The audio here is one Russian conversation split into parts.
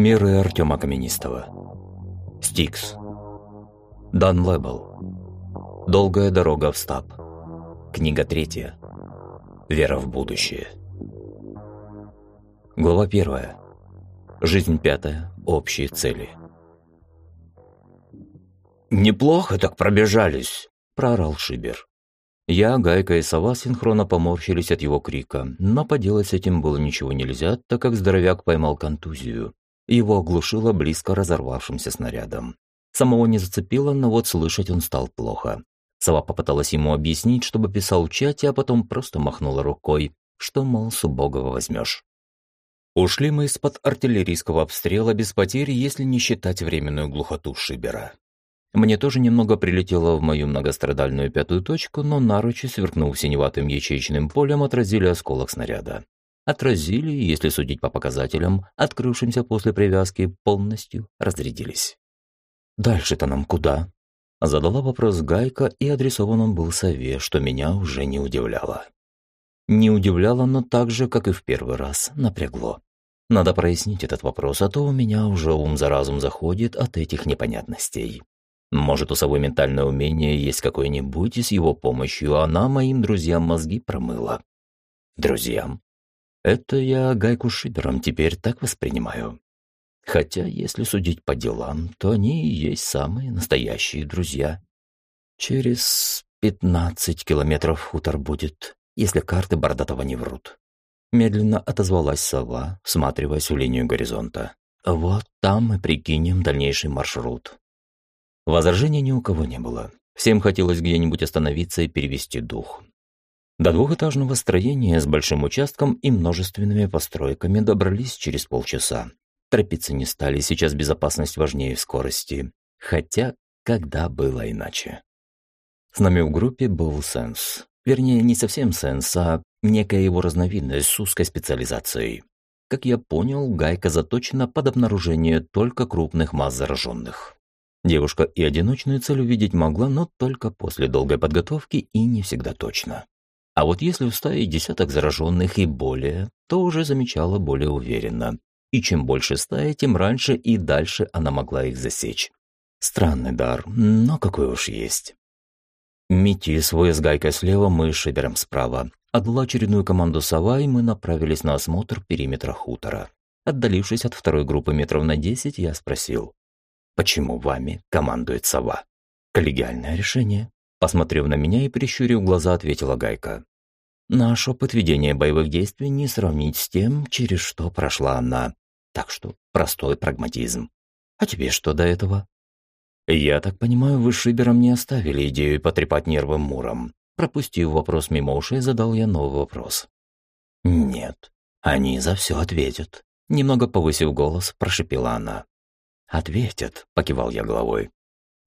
Миры Артема Каменистого. Стикс. Дан Лэббл. Долгая дорога в стаб. Книга третья. Вера в будущее. Глава первая. Жизнь пятая. Общие цели. «Неплохо так пробежались», – проорал Шибер. Я, Гайка и Сова синхронно поморщились от его крика, но поделать с этим было ничего нельзя, так как здоровяк поймал контузию. Его оглушило близко разорвавшимся снарядом. Самого не зацепило, но вот слышать он стал плохо. Сова попыталась ему объяснить, чтобы писал в чате, а потом просто махнула рукой, что, мол, с убогого возьмешь. Ушли мы из-под артиллерийского обстрела без потерь, если не считать временную глухоту Шибера. Мне тоже немного прилетело в мою многострадальную пятую точку, но наручи, сверкнув синеватым ячеечным полем, отразили осколок снаряда. Отразили, если судить по показателям, открывшимся после привязки, полностью разрядились. «Дальше-то нам куда?» Задала вопрос Гайка, и адресован он был сове, что меня уже не удивляло. Не удивляло, но так же, как и в первый раз, напрягло. Надо прояснить этот вопрос, а то у меня уже ум за разум заходит от этих непонятностей. Может, у совы ментальное умение есть какое-нибудь, и с его помощью она моим друзьям мозги промыла. Друзьям? Это я Гайку Шибером теперь так воспринимаю. Хотя, если судить по делам, то они и есть самые настоящие друзья. Через пятнадцать километров хутор будет, если карты Бордатова не врут. Медленно отозвалась сова, всматриваясь в линию горизонта. Вот там мы прикинем дальнейший маршрут. Возражений ни у кого не было. Всем хотелось где-нибудь остановиться и перевести дух. До двухэтажного строения с большим участком и множественными постройками добрались через полчаса. Торопиться не стали, сейчас безопасность важнее скорости. Хотя, когда было иначе? С нами в группе был Сенс. Вернее, не совсем Сенс, а некая его разновидность с узкой специализацией. Как я понял, гайка заточена под обнаружение только крупных масс зараженных. Девушка и одиночную цель увидеть могла, но только после долгой подготовки и не всегда точно. А вот если в стае десяток зараженных и более, то уже замечала более уверенно. И чем больше стая, тем раньше и дальше она могла их засечь. Странный дар, но какой уж есть. Мити свой с гайкой слева, мы с шибером справа. Отдала очередную команду сова, и мы направились на осмотр периметра хутора. Отдалившись от второй группы метров на десять, я спросил почему вами командует сова. Коллегиальное решение. Посмотрев на меня и прищурив глаза, ответила Гайка. Наш опыт ведения боевых действий не сравнить с тем, через что прошла она. Так что простой прагматизм. А тебе что до этого? Я так понимаю, вы с Шибером не оставили идею потрепать нервы Муром. Пропустив вопрос мимо ушей, задал я новый вопрос. Нет, они за все ответят. Немного повысив голос, прошипела она. «Ответят», — покивал я головой.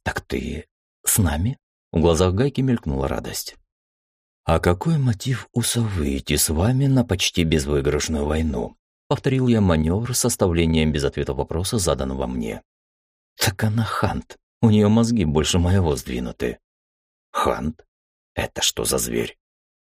«Так ты с нами?» В глазах Гайки мелькнула радость. «А какой мотив у совы идти с вами на почти безвыигрышную войну?» Повторил я маневр с составлением без ответа вопроса, заданного мне. «Так она хант. У нее мозги больше моего сдвинуты». «Хант? Это что за зверь?»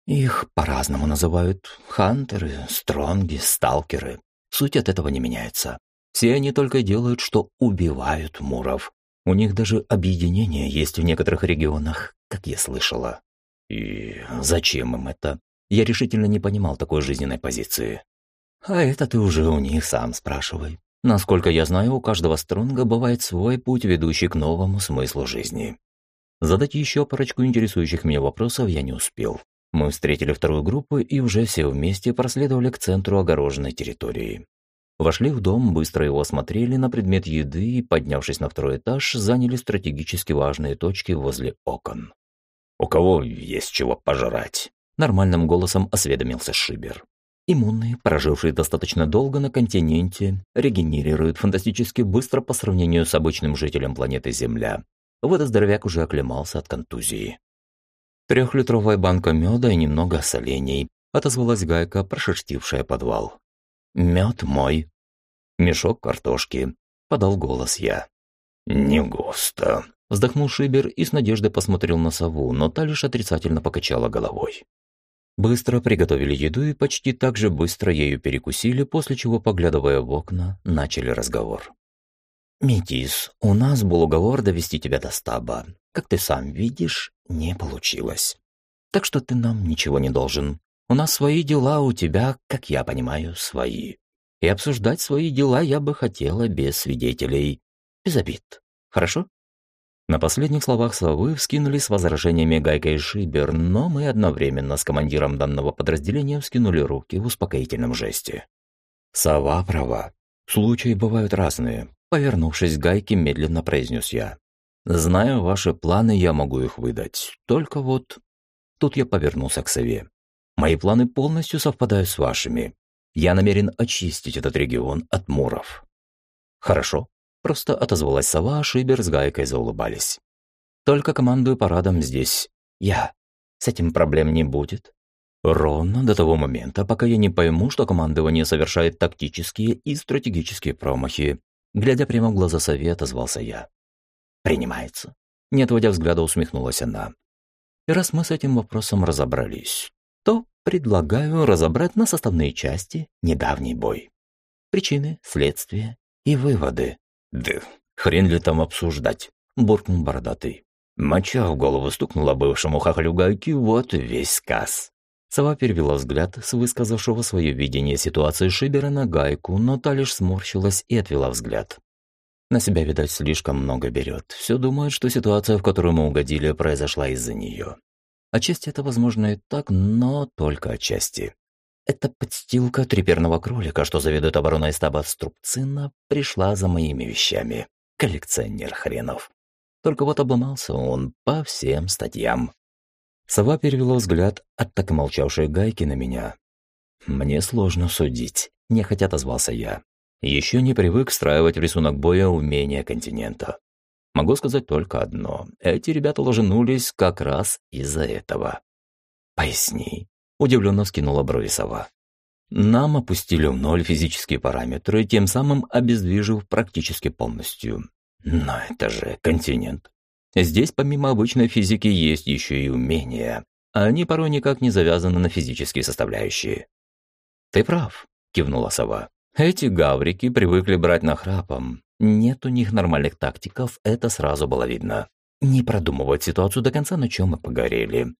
«Их по-разному называют. Хантеры, стронги, сталкеры. Суть от этого не меняется. Все они только делают, что убивают муров. У них даже объединение есть в некоторых регионах, как я слышала. И зачем им это? Я решительно не понимал такой жизненной позиции. А это ты уже у них сам спрашивай. Насколько я знаю, у каждого стронга бывает свой путь, ведущий к новому смыслу жизни. Задать еще парочку интересующих меня вопросов я не успел. Мы встретили вторую группу и уже все вместе проследовали к центру огороженной территории. Вошли в дом, быстро его осмотрели на предмет еды и, поднявшись на второй этаж, заняли стратегически важные точки возле окон. «У кого есть чего пожрать?» Нормальным голосом осведомился Шибер. Иммунные, прожившие достаточно долго на континенте, регенерируют фантастически быстро по сравнению с обычным жителем планеты Земля. В этот здоровяк уже оклемался от контузии. Трехлитровая банка меда и немного солений, отозвалась гайка, прошерстившая подвал. «Мед мой». «Мешок картошки», — подал голос я. «Не густо», — вздохнул Шибер и с надеждой посмотрел на сову, но та лишь отрицательно покачала головой. Быстро приготовили еду и почти так же быстро ею перекусили, после чего, поглядывая в окна, начали разговор. «Метис, у нас был уговор довести тебя до стаба. Как ты сам видишь, не получилось. Так что ты нам ничего не должен. У нас свои дела, у тебя, как я понимаю, свои. И обсуждать свои дела я бы хотела без свидетелей. Без обид. Хорошо?» На последних словах совы вскинули с возражениями Гайка и Шибер, но мы одновременно с командиром данного подразделения вскинули руки в успокоительном жесте. «Сова права. Случаи бывают разные», — повернувшись к Гайке, медленно произнес я. «Знаю ваши планы, я могу их выдать. Только вот...» Тут я повернулся к сове. «Мои планы полностью совпадают с вашими. Я намерен очистить этот регион от муров». «Хорошо», Просто отозвалась сова, а Шибер с Гайкой заулыбались. «Только командую парадом здесь. Я. С этим проблем не будет. Ровно до того момента, пока я не пойму, что командование совершает тактические и стратегические промахи. Глядя прямо в глаза сове, отозвался я. «Принимается». Не отводя взгляда, усмехнулась она. И раз мы с этим вопросом разобрались, то предлагаю разобрать на составные части недавний бой. Причины, следствия и выводы. «Да хрен ли там обсуждать?» – буркнул бородатый. Моча в голову стукнула бывшему хахалю гайки, вот весь сказ. Сова перевела взгляд с высказавшего свое видение ситуации Шибера на гайку, но та лишь сморщилась и отвела взгляд. На себя, видать, слишком много берет. Все думает, что ситуация, в которую мы угодили, произошла из-за нее. Отчасти это возможно и так, но только отчасти. Эта подстилка треперного кролика, что заведует обороной стаба Струбцина, пришла за моими вещами. Коллекционер хренов. Только вот обломался он по всем статьям. Сова перевела взгляд от так молчавшей гайки на меня. «Мне сложно судить», — нехотя отозвался я. «Еще не привык встраивать рисунок боя умения континента. Могу сказать только одно. Эти ребята ложенулись как раз из-за этого». «Поясни», Удивленно вскинула брови сова. Нам опустили в ноль физические параметры, тем самым обездвижив практически полностью. Но это же континент. Здесь помимо обычной физики есть еще и умения. А они порой никак не завязаны на физические составляющие. «Ты прав», — кивнула сова. «Эти гаврики привыкли брать нахрапом. Нет у них нормальных тактиков, это сразу было видно. Не продумывать ситуацию до конца, на чем мы погорели.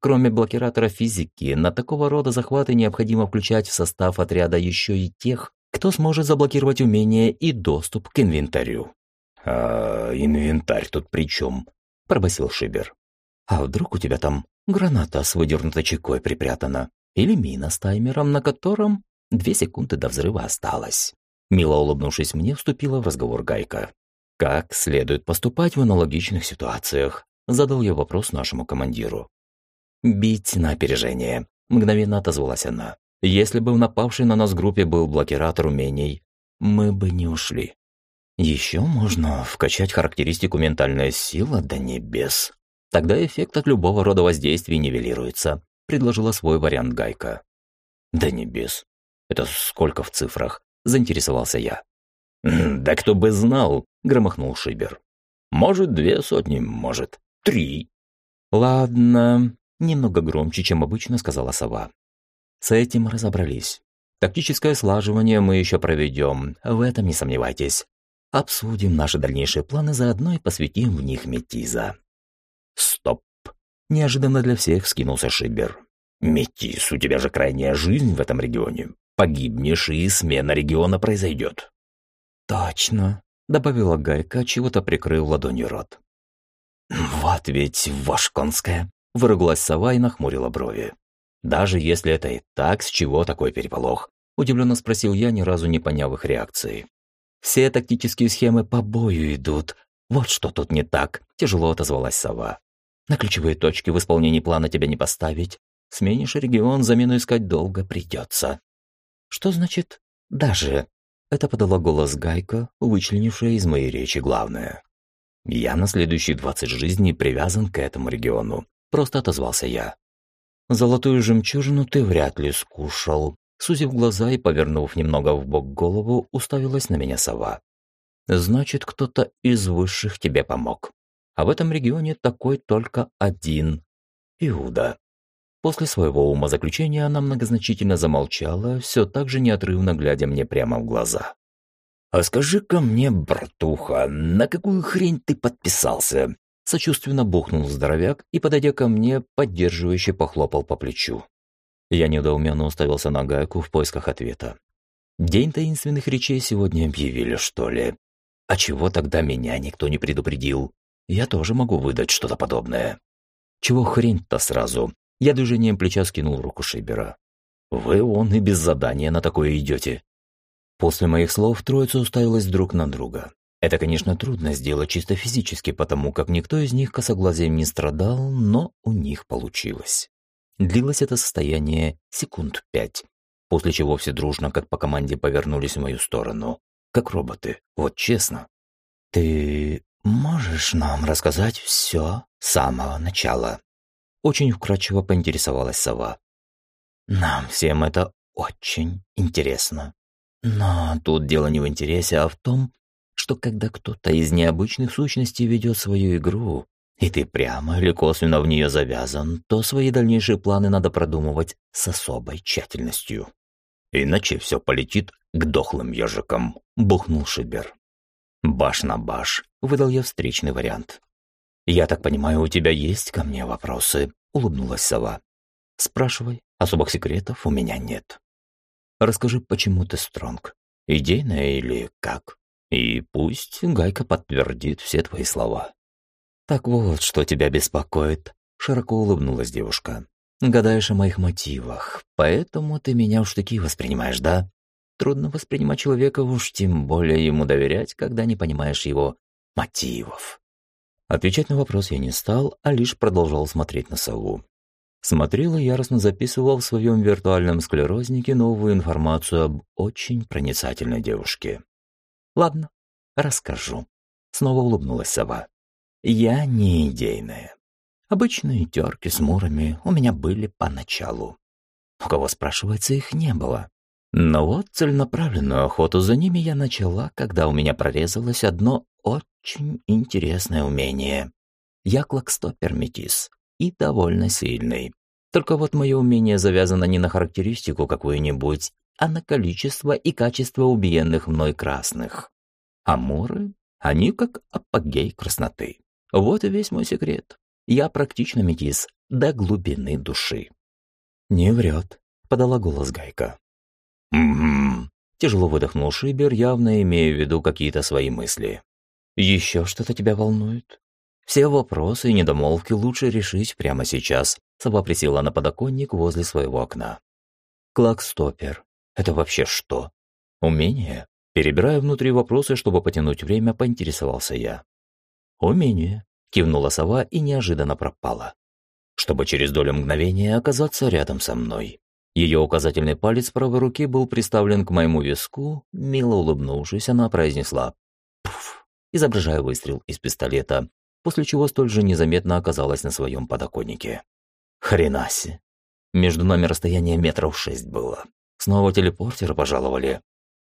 Кроме блокиратора физики, на такого рода захваты необходимо включать в состав отряда еще и тех, кто сможет заблокировать умения и доступ к инвентарю. «А инвентарь тут при чем?» – пробасил Шибер. «А вдруг у тебя там граната с выдернутой чекой припрятана? Или мина с таймером, на котором две секунды до взрыва осталось?» Мило улыбнувшись мне, вступила в разговор Гайка. «Как следует поступать в аналогичных ситуациях?» – задал я вопрос нашему командиру. «Бить на опережение», – мгновенно отозвалась она. «Если бы в напавшей на нас группе был блокиратор умений, мы бы не ушли. Еще можно вкачать характеристику ментальная сила до небес. Тогда эффект от любого рода воздействия нивелируется», – предложила свой вариант Гайка. «До небес? Это сколько в цифрах?» – заинтересовался я. «Да кто бы знал», – громыхнул Шибер. «Может, две сотни, может, три». «Ладно, Немного громче, чем обычно сказала сова. С этим разобрались. Тактическое слаживание мы еще проведем, в этом не сомневайтесь. Обсудим наши дальнейшие планы, заодно и посвятим в них Метиза. Стоп. Неожиданно для всех скинулся Шибер. Метиз, у тебя же крайняя жизнь в этом регионе. Погибнешь, и смена региона произойдет. Точно, добавила Гайка, чего-то прикрыл ладонью рот. Вот ведь вашконская. Выругалась сова и нахмурила брови. «Даже если это и так, с чего такой переполох?» Удивленно спросил я, ни разу не поняв их реакции. «Все тактические схемы по бою идут. Вот что тут не так», – тяжело отозвалась сова. «На ключевые точки в исполнении плана тебя не поставить. Сменишь регион, замену искать долго придется». «Что значит «даже»?» Это подала голос Гайка, вычленившая из моей речи главное. «Я на следующие двадцать жизней привязан к этому региону. Просто отозвался я. «Золотую жемчужину ты вряд ли скушал». Сузив глаза и повернув немного в бок голову, уставилась на меня сова. «Значит, кто-то из высших тебе помог. А в этом регионе такой только один. Иуда». После своего умозаключения она многозначительно замолчала, все так же неотрывно глядя мне прямо в глаза. «А скажи-ка мне, братуха, на какую хрень ты подписался?» Сочувственно бухнул здоровяк и, подойдя ко мне, поддерживающе похлопал по плечу. Я недоуменно уставился на гайку в поисках ответа. День таинственных речей сегодня объявили, что ли? А чего тогда меня никто не предупредил? Я тоже могу выдать что-то подобное. Чего хрень-то сразу? Я движением плеча скинул руку Шибера. Вы он и без задания на такое идете. После моих слов троица уставилась друг на друга. Это, конечно, трудно сделать чисто физически, потому как никто из них косоглазием не страдал, но у них получилось. Длилось это состояние секунд пять, после чего все дружно, как по команде, повернулись в мою сторону. Как роботы, вот честно. «Ты можешь нам рассказать все с самого начала?» Очень вкратчиво поинтересовалась сова. «Нам всем это очень интересно. Но тут дело не в интересе, а в том, что когда кто-то из необычных сущностей ведет свою игру, и ты прямо или косвенно в нее завязан, то свои дальнейшие планы надо продумывать с особой тщательностью. Иначе все полетит к дохлым ежикам», — бухнул Шибер. «Баш на баш», — выдал я встречный вариант. «Я так понимаю, у тебя есть ко мне вопросы?» — улыбнулась сова. «Спрашивай, особых секретов у меня нет. Расскажи, почему ты стронг? Идейная или как? И пусть Гайка подтвердит все твои слова». «Так вот, что тебя беспокоит», — широко улыбнулась девушка. «Гадаешь о моих мотивах, поэтому ты меня уж такие воспринимаешь, да? Трудно воспринимать человека, уж тем более ему доверять, когда не понимаешь его мотивов». Отвечать на вопрос я не стал, а лишь продолжал смотреть на сову. Смотрел и яростно записывал в своем виртуальном склерознике новую информацию об очень проницательной девушке. «Ладно, расскажу», — снова улыбнулась сова. Я не идейная. Обычные терки с мурами у меня были поначалу. У кого, спрашивается, их не было. Но вот целенаправленную охоту за ними я начала, когда у меня прорезалось одно очень интересное умение. Я клокстопер метис и довольно сильный. Только вот мое умение завязано не на характеристику какую-нибудь, а на количество и качество убиенных мной красных. Амуры, они как апогей красноты. Вот и весь мой секрет. Я практично метис до глубины души. «Не врет», — подала голос Гайка. «Угу», — тяжело выдохнул Шибер, явно имея в виду какие-то свои мысли. «Еще что-то тебя волнует?» «Все вопросы и недомолвки лучше решить прямо сейчас», — Сова присела на подоконник возле своего окна. «Клакстопер. Это вообще что? Умение?» Перебирая внутри вопросы, чтобы потянуть время, поинтересовался я. «Умение», — кивнула сова и неожиданно пропала. Чтобы через долю мгновения оказаться рядом со мной. Ее указательный палец правой руки был приставлен к моему виску, мило улыбнувшись, она произнесла «пуф», изображая выстрел из пистолета, после чего столь же незаметно оказалась на своем подоконнике. Хренаси. Между нами расстояние метров шесть было. Снова телепортеры пожаловали.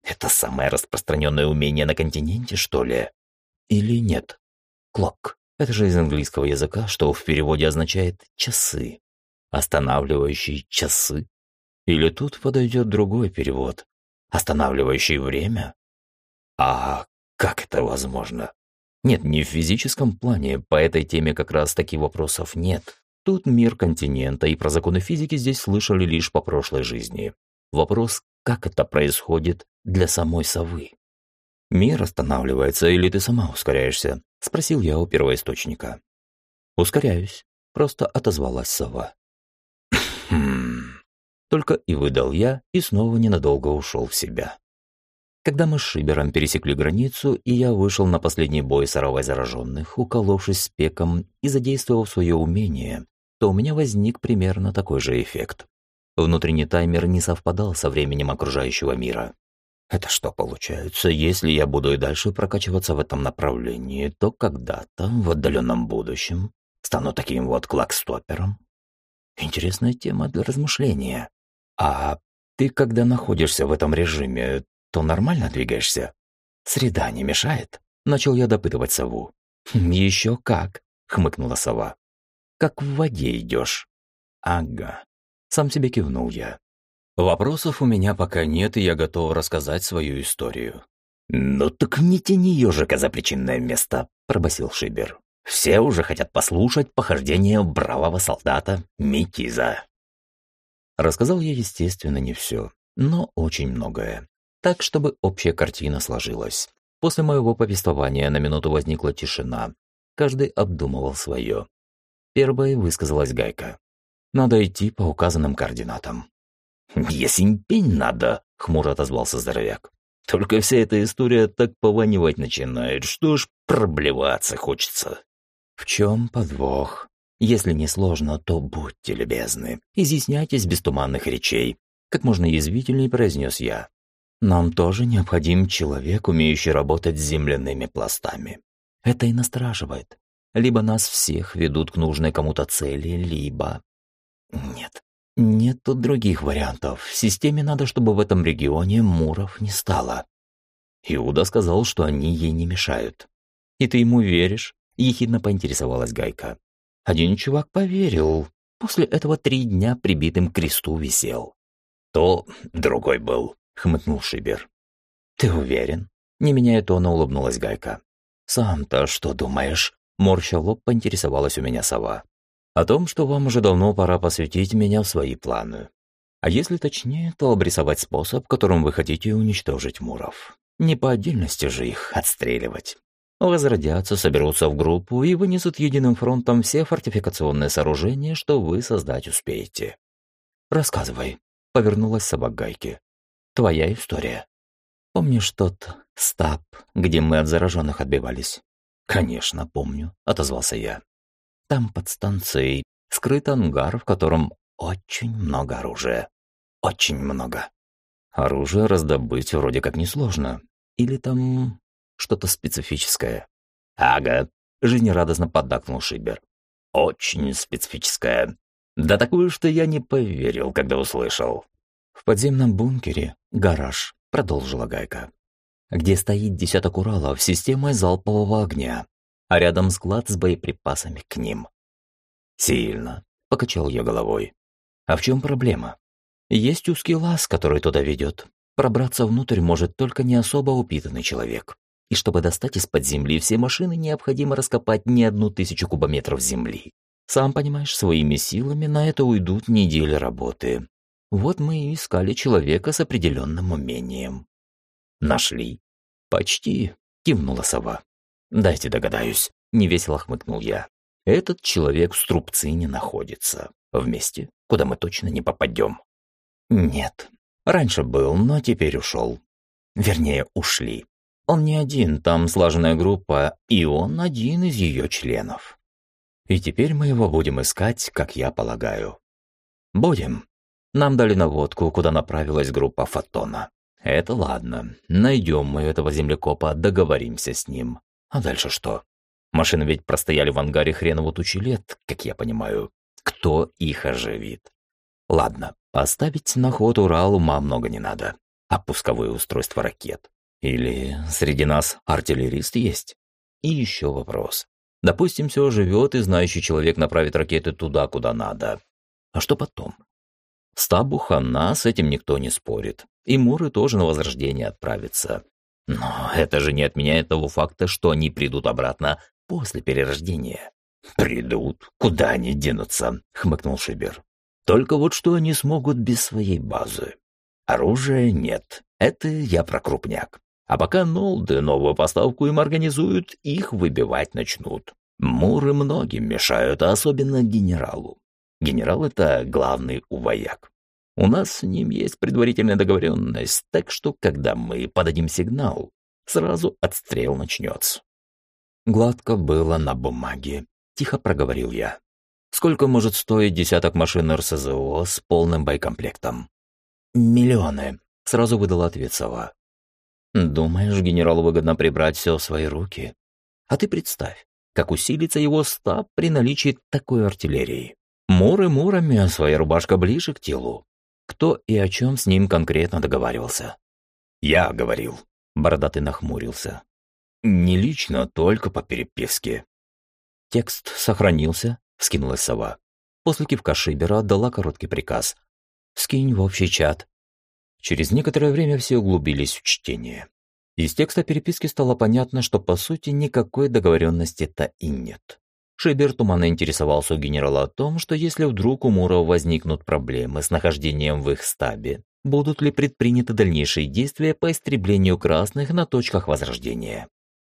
Это самое распространенное умение на континенте, что ли? Или нет? Clock. Это же из английского языка, что в переводе означает «часы». Останавливающие часы. Или тут подойдет другой перевод. Останавливающий время? А как это возможно? Нет, не в физическом плане, по этой теме как раз таких вопросов нет. Тут мир континента, и про законы физики здесь слышали лишь по прошлой жизни. Вопрос, как это происходит для самой совы? «Мир останавливается, или ты сама ускоряешься?» — спросил я у первоисточника. «Ускоряюсь», — просто отозвалась сова. «Хм...» Только и выдал я, и снова ненадолго ушел в себя. Когда мы с Шибером пересекли границу, и я вышел на последний бой с зараженных, уколовшись спеком и задействовав свое умение, то у меня возник примерно такой же эффект. Внутренний таймер не совпадал со временем окружающего мира. Это что получается, если я буду и дальше прокачиваться в этом направлении, то когда-то, в отдаленном будущем, стану таким вот клакстопером? Интересная тема для размышления. А ты, когда находишься в этом режиме, то нормально двигаешься? Среда не мешает? Начал я допытывать сову. «Хм, «Еще как!» — хмыкнула сова. «Как в воде идешь». Ага. Сам себе кивнул я. Вопросов у меня пока нет, и я готов рассказать свою историю. «Ну так не тяни ежика за причинное место», — пробасил Шибер. «Все уже хотят послушать похождение бравого солдата Митиза». Рассказал я, естественно, не все, но очень многое. Так, чтобы общая картина сложилась. После моего повествования на минуту возникла тишина. Каждый обдумывал свое. Первой высказалась Гайка. «Надо идти по указанным координатам». «Ясень пень надо», — хмуро отозвался здоровяк. «Только вся эта история так пованивать начинает, что ж проблеваться хочется». «В чем подвох? Если не сложно, то будьте любезны, изъясняйтесь без туманных речей», — как можно язвительнее произнес я. «Нам тоже необходим человек, умеющий работать с земляными пластами. Это и настораживает. Либо нас всех ведут к нужной кому-то цели, либо... Нет, нет тут других вариантов. В системе надо, чтобы в этом регионе муров не стало. Иуда сказал, что они ей не мешают. И ты ему веришь? Ехидно поинтересовалась Гайка. Один чувак поверил. После этого три дня прибитым к кресту висел. То другой был, хмыкнул Шибер. Ты уверен? Не меняя тона, улыбнулась Гайка. «Сам-то что думаешь?» Морща лоб поинтересовалась у меня сова. «О том, что вам уже давно пора посвятить меня в свои планы. А если точнее, то обрисовать способ, которым вы хотите уничтожить муров. Не по отдельности же их отстреливать. Возродятся, соберутся в группу и вынесут единым фронтом все фортификационные сооружения, что вы создать успеете. «Рассказывай», — повернулась собак Гайки. «Твоя история». Помнишь тот стаб, где мы от зараженных отбивались? Конечно, помню, отозвался я. Там под станцией скрыт ангар, в котором очень много оружия. Очень много. Оружие раздобыть вроде как несложно. Или там что-то специфическое? Ага, жизнерадостно поддакнул Шибер. Очень специфическое. Да такое, что я не поверил, когда услышал. В подземном бункере гараж продолжила Гайка. Где стоит десяток Уралов с системой залпового огня, а рядом склад с боеприпасами к ним. Сильно, покачал я головой. А в чем проблема? Есть узкий лаз, который туда ведет. Пробраться внутрь может только не особо упитанный человек. И чтобы достать из-под земли все машины, необходимо раскопать не одну тысячу кубометров земли. Сам понимаешь, своими силами на это уйдут недели работы. Вот мы и искали человека с определенным умением. Нашли. Почти, кивнула сова. Дайте догадаюсь, невесело хмыкнул я. Этот человек в струбцине находится. Вместе, куда мы точно не попадем. Нет. Раньше был, но теперь ушел. Вернее, ушли. Он не один, там слаженная группа, и он один из ее членов. И теперь мы его будем искать, как я полагаю. Будем, нам дали наводку, куда направилась группа Фотона. Это ладно. Найдем мы этого землекопа, договоримся с ним. А дальше что? Машины ведь простояли в ангаре хреново тучи лет, как я понимаю. Кто их оживит? Ладно, поставить на ход Урал ума много не надо. А пусковое устройство ракет? Или среди нас артиллерист есть? И еще вопрос. Допустим, все живет, и знающий человек направит ракеты туда, куда надо. А что потом? Стабу хана с этим никто не спорит. И Муры тоже на возрождение отправятся. Но это же не отменяет того факта, что они придут обратно после перерождения. «Придут. Куда они денутся?» — хмыкнул Шибер. «Только вот что они смогут без своей базы. Оружия нет. Это я про крупняк. А пока Нолды новую поставку им организуют, их выбивать начнут. Муры многим мешают, а особенно генералу. Генерал — это главный увояк. У нас с ним есть предварительная договоренность, так что, когда мы подадим сигнал, сразу отстрел начнется. Гладко было на бумаге, тихо проговорил я. Сколько может стоить десяток машин РСЗО с полным боекомплектом? Миллионы, сразу выдал ответ. Думаешь, генералу выгодно прибрать все в свои руки? А ты представь, как усилится его стаб при наличии такой артиллерии. Муры мурами, а своя рубашка ближе к телу. Кто и о чем с ним конкретно договаривался? Я говорил. Бородатый нахмурился. Не лично, только по переписке. Текст сохранился, вскинулась сова. После кивка Шибера отдала короткий приказ. «Скинь в общий чат». Через некоторое время все углубились в чтение. Из текста переписки стало понятно, что по сути никакой договоренности-то и нет. Шибер туманно интересовался у генерала о том, что если вдруг у Муров возникнут проблемы с нахождением в их стабе, будут ли предприняты дальнейшие действия по истреблению красных на точках возрождения.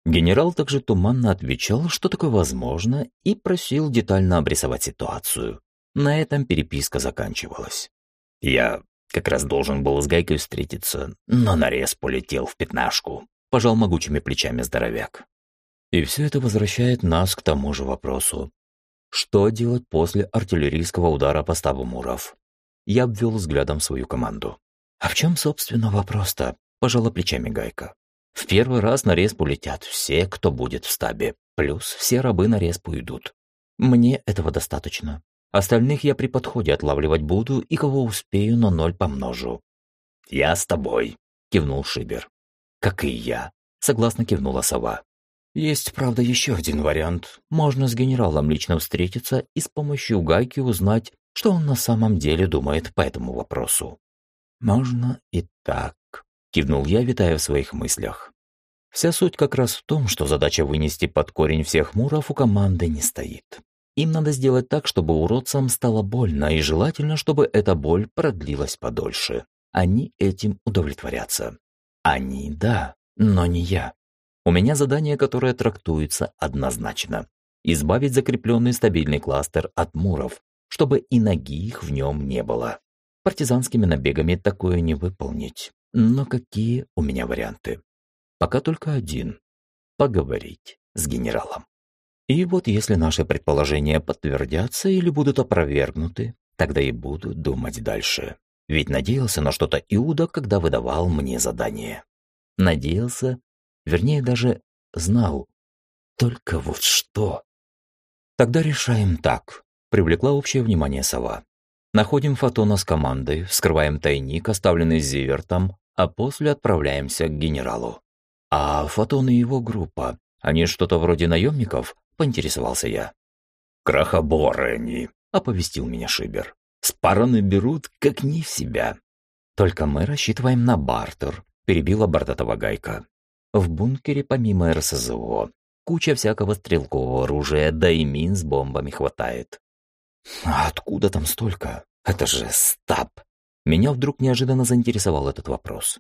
Генерал также туманно отвечал, что такое возможно, и просил детально обрисовать ситуацию. На этом переписка заканчивалась. «Я как раз должен был с Гайкой встретиться, но нарез полетел в пятнашку», – пожал могучими плечами здоровяк. И все это возвращает нас к тому же вопросу. Что делать после артиллерийского удара по стабу Муров? Я обвел взглядом свою команду. А в чем, собственно, вопрос-то? Пожала плечами Гайка. В первый раз на респу летят все, кто будет в стабе. Плюс все рабы на респу идут. Мне этого достаточно. Остальных я при подходе отлавливать буду и кого успею на ноль помножу. «Я с тобой», — кивнул Шибер. «Как и я», — согласно кивнула сова. Есть, правда, еще один вариант. Можно с генералом лично встретиться и с помощью Гайки узнать, что он на самом деле думает по этому вопросу. Можно и так, кивнул я, витая в своих мыслях. Вся суть как раз в том, что задача вынести под корень всех муров у команды не стоит. Им надо сделать так, чтобы уродцам стало больно, и желательно, чтобы эта боль продлилась подольше. Они этим удовлетворятся. Они – да, но не я. У меня задание, которое трактуется однозначно. Избавить закрепленный стабильный кластер от муров, чтобы и ноги их в нем не было. Партизанскими набегами такое не выполнить. Но какие у меня варианты? Пока только один. Поговорить с генералом. И вот если наши предположения подтвердятся или будут опровергнуты, тогда и буду думать дальше. Ведь надеялся на что-то Иуда, когда выдавал мне задание. Надеялся Вернее, даже знал. Только вот что. Тогда решаем так. Привлекла общее внимание сова. Находим Фотона с командой, вскрываем тайник, оставленный Зивертом, а после отправляемся к генералу. А Фотон и его группа, они что-то вроде наемников? Поинтересовался я. Крахоборы они, оповестил меня Шибер. Спараны берут, как не в себя. Только мы рассчитываем на бартер, перебила бордатого гайка. В бункере помимо РСЗО куча всякого стрелкового оружия, да и мин с бомбами хватает. А откуда там столько? Это же стаб. Меня вдруг неожиданно заинтересовал этот вопрос.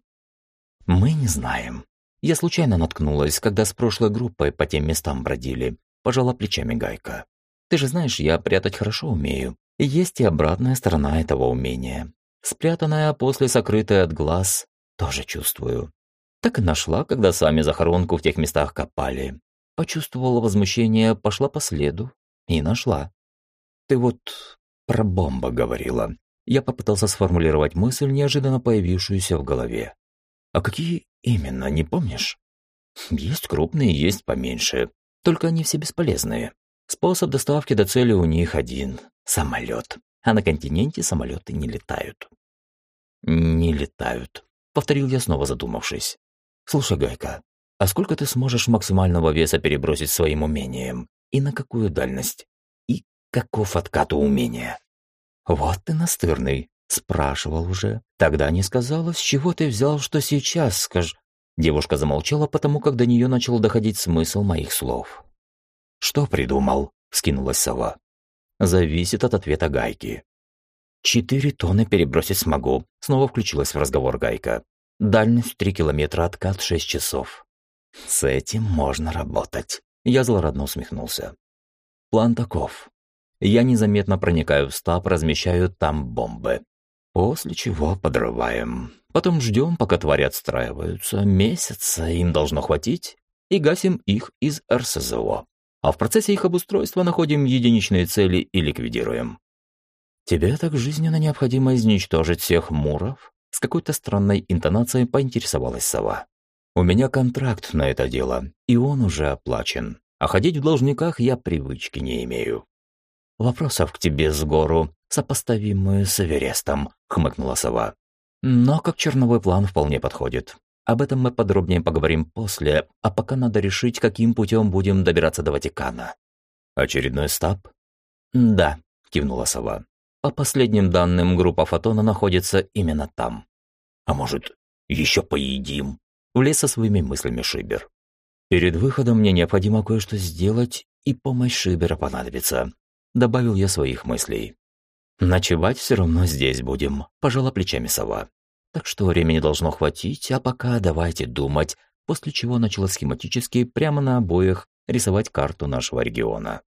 Мы не знаем. Я случайно наткнулась, когда с прошлой группой по тем местам бродили. Пожала плечами Гайка. Ты же знаешь, я прятать хорошо умею. Есть и обратная сторона этого умения. Спрятанная, после сокрытая от глаз, тоже чувствую. Так и нашла, когда сами захоронку в тех местах копали. Почувствовала возмущение, пошла по следу и нашла. Ты вот про бомба говорила. Я попытался сформулировать мысль, неожиданно появившуюся в голове. А какие именно, не помнишь? Есть крупные, есть поменьше. Только они все бесполезные. Способ доставки до цели у них один – самолет. А на континенте самолеты не летают. «Не летают», — повторил я, снова задумавшись. «Слушай, Гайка, а сколько ты сможешь максимального веса перебросить своим умением? И на какую дальность? И каков откат у умения?» «Вот ты настырный», — спрашивал уже. «Тогда не сказала, с чего ты взял, что сейчас, скажешь?» Девушка замолчала, потому как до нее начал доходить смысл моих слов. «Что придумал?» — скинулась сова. «Зависит от ответа Гайки». «Четыре тонны перебросить смогу», — снова включилась в разговор Гайка. Дальность 3 километра, откат 6 часов. С этим можно работать. Я злорадно усмехнулся. План таков. Я незаметно проникаю в стаб, размещаю там бомбы. После чего подрываем. Потом ждем, пока твари отстраиваются. Месяца им должно хватить. И гасим их из РСЗО. А в процессе их обустройства находим единичные цели и ликвидируем. Тебе так жизненно необходимо изничтожить всех муров, с какой-то странной интонацией поинтересовалась сова. «У меня контракт на это дело, и он уже оплачен. А ходить в должниках я привычки не имею». «Вопросов к тебе с гору, сопоставимые с Эверестом», — хмыкнула сова. «Но как черновой план вполне подходит. Об этом мы подробнее поговорим после, а пока надо решить, каким путем будем добираться до Ватикана». «Очередной стаб?» «Да», кивнула сова. По последним данным, группа фотона находится именно там. А может, еще поедим? Влез со своими мыслями Шибер. Перед выходом мне необходимо кое-что сделать, и помощь Шибера понадобится. Добавил я своих мыслей. Ночевать все равно здесь будем, пожала плечами сова. Так что времени должно хватить, а пока давайте думать, после чего начала схематически прямо на обоях рисовать карту нашего региона.